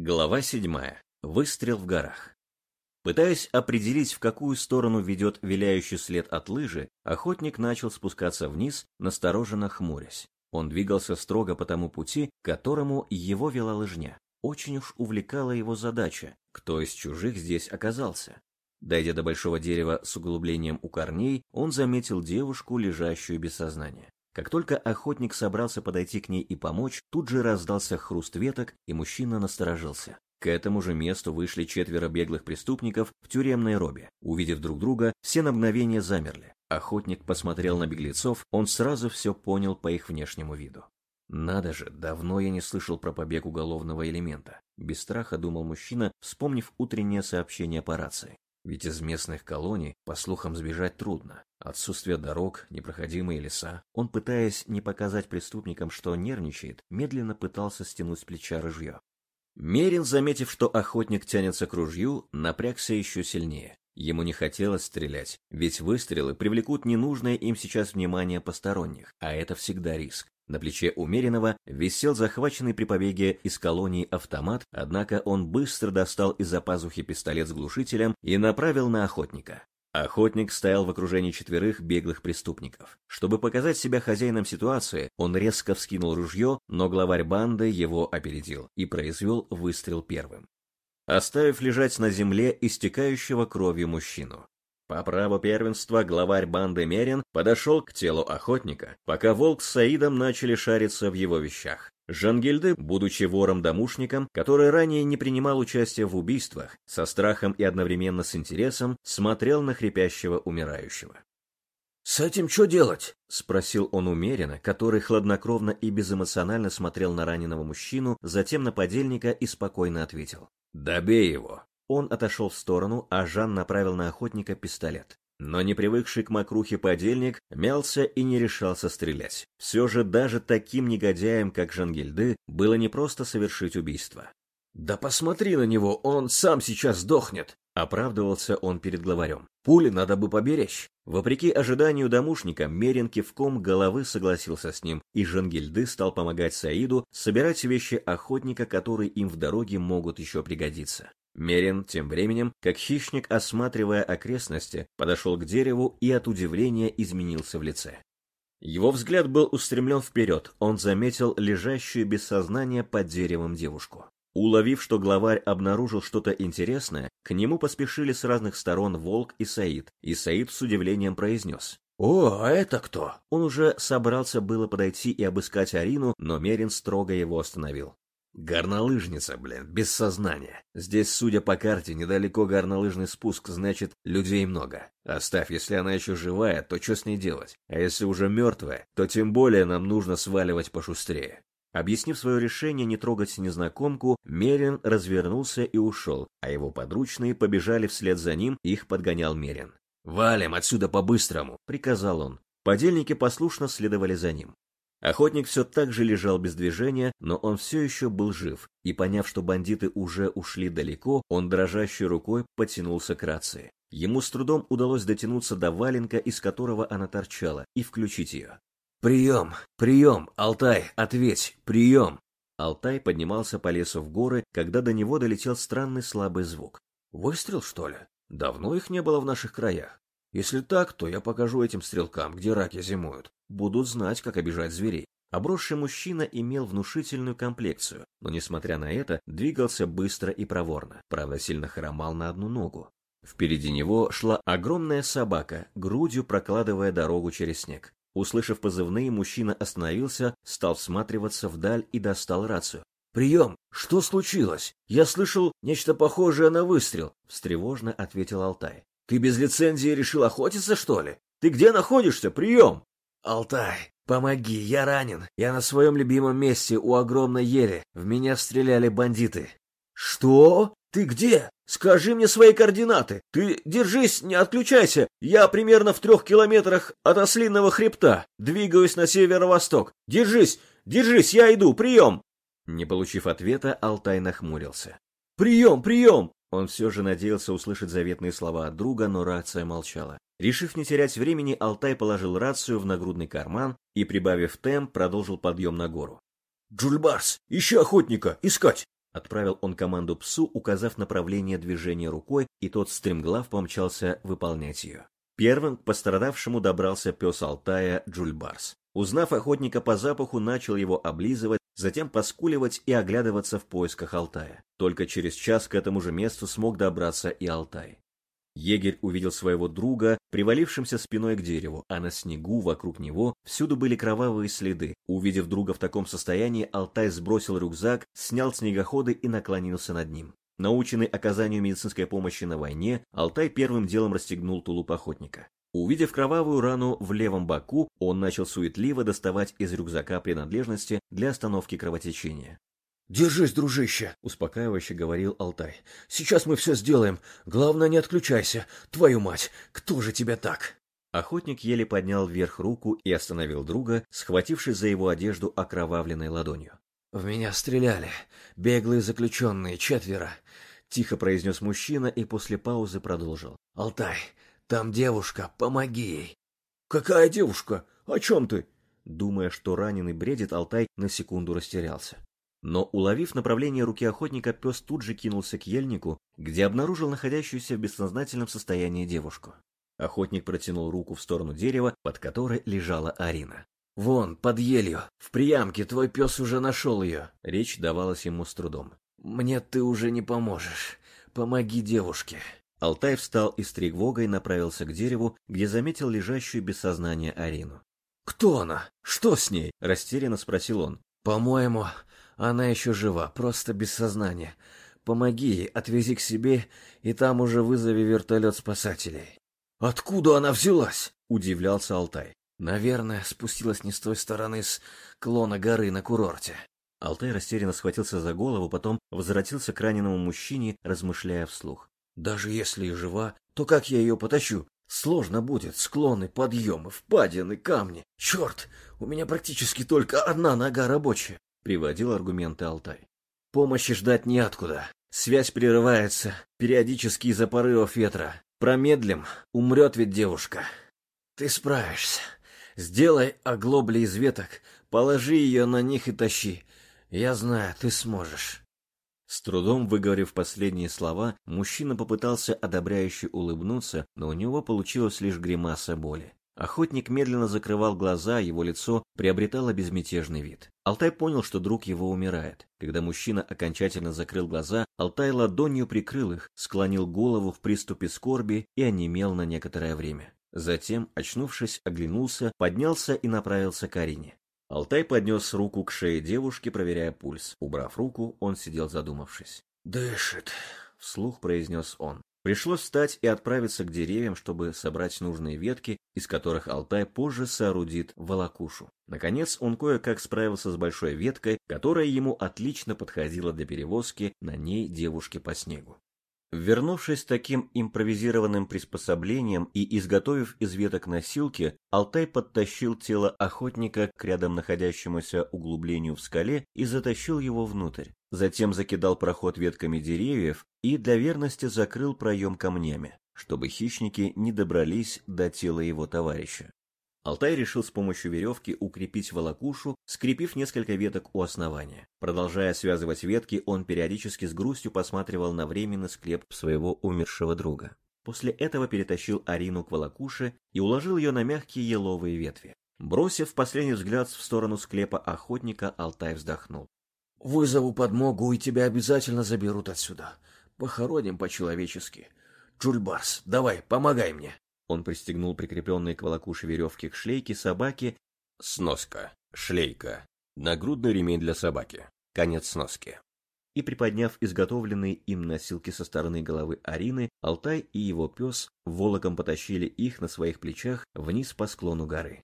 Глава 7. Выстрел в горах. Пытаясь определить, в какую сторону ведет виляющий след от лыжи, охотник начал спускаться вниз, настороженно хмурясь. Он двигался строго по тому пути, к которому его вела лыжня. Очень уж увлекала его задача, кто из чужих здесь оказался. Дойдя до большого дерева с углублением у корней, он заметил девушку, лежащую без сознания. Как только охотник собрался подойти к ней и помочь, тут же раздался хруст веток, и мужчина насторожился. К этому же месту вышли четверо беглых преступников в тюремной робе. Увидев друг друга, все на мгновение замерли. Охотник посмотрел на беглецов, он сразу все понял по их внешнему виду. «Надо же, давно я не слышал про побег уголовного элемента», — без страха думал мужчина, вспомнив утреннее сообщение по рации. Ведь из местных колоний, по слухам, сбежать трудно. Отсутствие дорог, непроходимые леса. Он, пытаясь не показать преступникам, что нервничает, медленно пытался стянуть с плеча ружье. Мерин, заметив, что охотник тянется к ружью, напрягся еще сильнее. Ему не хотелось стрелять, ведь выстрелы привлекут ненужное им сейчас внимание посторонних, а это всегда риск. На плече умеренного висел захваченный при побеге из колонии автомат, однако он быстро достал из-за пазухи пистолет с глушителем и направил на охотника. Охотник стоял в окружении четверых беглых преступников. Чтобы показать себя хозяином ситуации, он резко вскинул ружье, но главарь банды его опередил и произвел выстрел первым. Оставив лежать на земле истекающего кровью мужчину. По праву первенства главарь банды Мерин подошел к телу охотника, пока волк с Саидом начали шариться в его вещах. Жангильды, будучи вором-домушником, который ранее не принимал участия в убийствах, со страхом и одновременно с интересом смотрел на хрипящего умирающего. «С этим что делать?» — спросил он умеренно, который хладнокровно и безэмоционально смотрел на раненого мужчину, затем на подельника и спокойно ответил. «Добей его!» Он отошел в сторону, а Жан направил на охотника пистолет. Но не привыкший к мокрухе подельник мялся и не решался стрелять. Все же даже таким негодяем, как Жангильды, было непросто совершить убийство. «Да посмотри на него, он сам сейчас сдохнет!» Оправдывался он перед главарем. «Пули надо бы поберечь». Вопреки ожиданию домушника, Мерин кивком головы согласился с ним, и Жангильды стал помогать Саиду собирать вещи охотника, которые им в дороге могут еще пригодиться. Мерин, тем временем, как хищник, осматривая окрестности, подошел к дереву и от удивления изменился в лице. Его взгляд был устремлен вперед, он заметил лежащую без сознания под деревом девушку. Уловив, что главарь обнаружил что-то интересное, к нему поспешили с разных сторон Волк и Саид, и Саид с удивлением произнес. «О, а это кто?» Он уже собрался было подойти и обыскать Арину, но Мерин строго его остановил. Горнолыжница, блин, без сознания. Здесь, судя по карте, недалеко горнолыжный спуск, значит, людей много. Оставь, если она еще живая, то что с ней делать? А если уже мертвая, то тем более нам нужно сваливать пошустрее. Объяснив свое решение не трогать незнакомку, Мерин развернулся и ушел, а его подручные побежали вслед за ним, их подгонял Мерин. «Валим отсюда по-быстрому!» — приказал он. Подельники послушно следовали за ним. Охотник все так же лежал без движения, но он все еще был жив, и поняв, что бандиты уже ушли далеко, он дрожащей рукой потянулся к рации. Ему с трудом удалось дотянуться до валенка, из которого она торчала, и включить ее. «Прием! Прием! Алтай, ответь! Прием!» Алтай поднимался по лесу в горы, когда до него долетел странный слабый звук. «Выстрел, что ли? Давно их не было в наших краях. Если так, то я покажу этим стрелкам, где раки зимуют будут знать, как обижать зверей. Обросший мужчина имел внушительную комплекцию, но, несмотря на это, двигался быстро и проворно, правда, сильно хромал на одну ногу. Впереди него шла огромная собака, грудью прокладывая дорогу через снег. Услышав позывные, мужчина остановился, стал всматриваться вдаль и достал рацию. «Прием! Что случилось? Я слышал нечто похожее на выстрел!» — встревожно ответил Алтай. «Ты без лицензии решил охотиться, что ли? Ты где находишься? Прием!» «Алтай, помоги, я ранен. Я на своем любимом месте у огромной ели. В меня стреляли бандиты». «Что? Ты где? Скажи мне свои координаты. Ты держись, не отключайся. Я примерно в трех километрах от ослиного хребта. Двигаюсь на северо-восток. Держись, держись, я иду, прием!» Не получив ответа, Алтай нахмурился. «Прием, прием!» Он все же надеялся услышать заветные слова от друга, но рация молчала. Решив не терять времени, Алтай положил рацию в нагрудный карман и, прибавив темп, продолжил подъем на гору. «Джульбарс, ищи охотника! Искать! Отправил он команду псу, указав направление движения рукой, и тот стремглав помчался выполнять ее. Первым к пострадавшему добрался пес Алтая Джульбарс. Узнав охотника по запаху, начал его облизывать, затем поскуливать и оглядываться в поисках Алтая. Только через час к этому же месту смог добраться и Алтай. Егерь увидел своего друга, привалившимся спиной к дереву, а на снегу вокруг него всюду были кровавые следы. Увидев друга в таком состоянии, Алтай сбросил рюкзак, снял снегоходы и наклонился над ним. Наученный оказанию медицинской помощи на войне, Алтай первым делом расстегнул тулуп охотника. Увидев кровавую рану в левом боку, он начал суетливо доставать из рюкзака принадлежности для остановки кровотечения. «Держись, дружище!» — успокаивающе говорил Алтай. «Сейчас мы все сделаем. Главное, не отключайся. Твою мать, кто же тебя так?» Охотник еле поднял вверх руку и остановил друга, схватившись за его одежду окровавленной ладонью. «В меня стреляли. Беглые заключенные, четверо», — тихо произнес мужчина и после паузы продолжил. «Алтай, там девушка, помоги ей». «Какая девушка? О чем ты?» Думая, что раненый бредит, Алтай на секунду растерялся. Но, уловив направление руки охотника, пес тут же кинулся к ельнику, где обнаружил находящуюся в бессознательном состоянии девушку. Охотник протянул руку в сторону дерева, под которой лежала Арина. «Вон, под елью, в приямке твой пес уже нашел ее». Речь давалась ему с трудом. «Мне ты уже не поможешь. Помоги девушке». Алтай встал из тригвога и направился к дереву, где заметил лежащую без сознания Арину. «Кто она? Что с ней?» – растерянно спросил он. «По-моему, она еще жива, просто без сознания. Помоги ей, отвези к себе, и там уже вызови вертолет спасателей. Откуда она взялась? Удивлялся Алтай. Наверное, спустилась не с той стороны с клона горы на курорте. Алтай растерянно схватился за голову, потом возвратился к раненому мужчине, размышляя вслух. Даже если и жива, то как я ее потащу? Сложно будет, склоны, подъемы, впадины, камни. Черт, у меня практически только одна нога рабочая приводил аргументы Алтай. Помощи ждать неоткуда. Связь прерывается, периодически из-за порывов ветра. Промедлим, умрет ведь девушка. Ты справишься. Сделай оглобли из веток, положи ее на них и тащи. Я знаю, ты сможешь. С трудом выговорив последние слова, мужчина попытался одобряюще улыбнуться, но у него получилась лишь гримаса боли. Охотник медленно закрывал глаза, его лицо приобретало безмятежный вид. Алтай понял, что друг его умирает. Когда мужчина окончательно закрыл глаза, Алтай ладонью прикрыл их, склонил голову в приступе скорби и онемел на некоторое время. Затем, очнувшись, оглянулся, поднялся и направился к Арине. Алтай поднес руку к шее девушки, проверяя пульс. Убрав руку, он сидел задумавшись. «Дышит», — вслух произнес он. Пришлось встать и отправиться к деревьям, чтобы собрать нужные ветки, из которых Алтай позже соорудит волокушу. Наконец он кое-как справился с большой веткой, которая ему отлично подходила для перевозки на ней девушки по снегу. Вернувшись таким импровизированным приспособлением и изготовив из веток носилки, Алтай подтащил тело охотника к рядом находящемуся углублению в скале и затащил его внутрь. Затем закидал проход ветками деревьев и для верности закрыл проем камнями, чтобы хищники не добрались до тела его товарища. Алтай решил с помощью веревки укрепить волокушу, скрепив несколько веток у основания. Продолжая связывать ветки, он периодически с грустью посматривал на временный склеп своего умершего друга. После этого перетащил Арину к волокуше и уложил ее на мягкие еловые ветви. Бросив последний взгляд в сторону склепа охотника, Алтай вздохнул. «Вызову подмогу, и тебя обязательно заберут отсюда. Похороним по-человечески. Джульбарс, давай, помогай мне!» Он пристегнул прикрепленные к волокуше веревки к шлейке собаки. Сноска. Шлейка. Нагрудный ремень для собаки. Конец сноски. И приподняв изготовленные им носилки со стороны головы Арины, Алтай и его пес волоком потащили их на своих плечах вниз по склону горы.